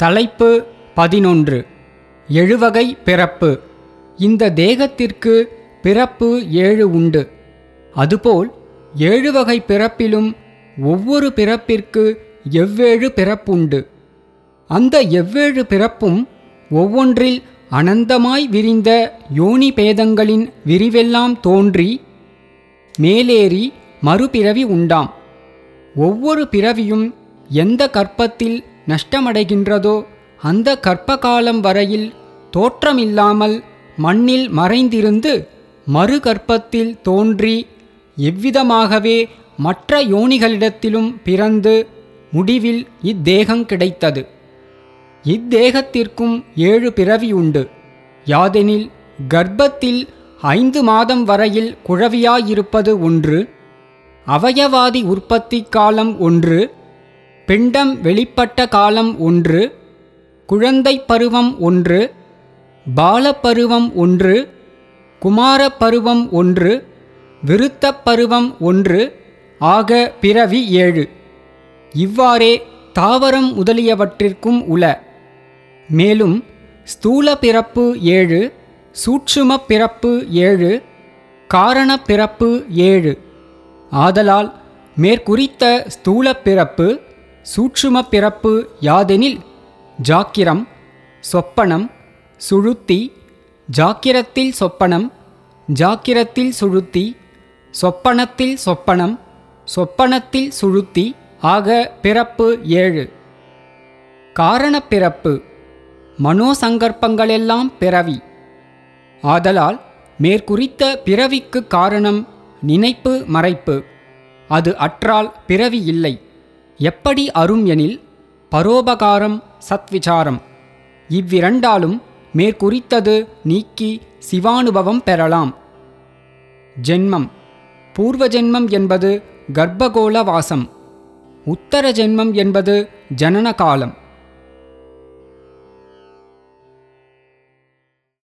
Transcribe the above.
தலைப்பு பதினொன்று. எழுவகை பிறப்பு. இந்த தேகத்திற்கு பிறப்பு ஏழு உண்டு. அதுபோல் ஏழு வகை பிறப்பிலும் ஒவ்வொரு பிறப்பிற்கு எவ்வேழு பிறப்புண்டு. அந்த எவ்வேழு பிறப்பும் ஒவ்வொன்றில் அனந்தமாய் விரிந்த யோனி பேதங்களின் விரிவெல்லாம் தோன்றி மேலேறி மறுபிறவி உண்டாம். ஒவ்வொரு பிறவியும் எந்த கற்பத்தில் நஷ்டமடைகின்றதோ? அந்த கற்ப காலம் வரையில் தோற்றமில்லாமல் மண்ணில் மறைந்திருந்து மறு கற்பத்தில் தோன்றி எவ்விதமாகவே மற்ற யோனிகளிடத்திலும் பிறந்து முடிவில் இத்தேகம் கிடைத்தது. இத்தேகத்திற்கும் ஏழு பிறவி உண்டு. யாதெனில் கர்ப்பத்தில் ஐந்து மாதம் வரையில் குழவியாயிருப்பது ஒன்று அவயவாதி உற்பத்தி காலம் ஒன்று பிண்டம் வெளிப்பட்ட காலம் ஒன்று குழந்தை பருவம் ஒன்று பாலப்பருவம் ஒன்று குமார பருவம் ஒன்று விருத்த பருவம் ஒன்று ஆக பிறவி ஏழு. இவ்வாறே தாவரம் முதலியவற்றிற்கும் உல மேலும் ஸ்தூல பிறப்பு ஏழு சூட்சும பிறப்பு ஏழு காரண பிறப்பு ஏழு. ஆதலால் மேற்குறித்த ஸ்தூல பிறப்பு சூட்சும பிறப்பு யாதெனில்? ஜாக்கிரம் சொப்பனம் சுழுத்தி ஜாக்கிரத்தில் சொப்பனம் ஜாக்கிரத்தில் சுழுத்தி சொப்பனத்தில் சொப்பனம் சொப்பனத்தில் சுழுத்தி ஆக பிறப்பு ஏழு. காரணப் பிறப்பு மனோசங்கற்பங்களெல்லாம் பிறவி. ஆதலால் மேற்குறித்த பிறவிக்கு காரணம் நினைப்பு மறைப்பு. அது அற்றால் பிறவி இல்லை. எப்படி அரும் எனில் பரோபகாரம் சத்விசாரம். இவ்விரண்டாலும் மேற்குறித்தது நீக்கி சிவானுபவம் பெறலாம். ஜென்மம். பூர்வ ஜென்மம் என்பது கர்ப்பகோள வாசம் உத்தர ஜென்மம் என்பது ஜனன காலம்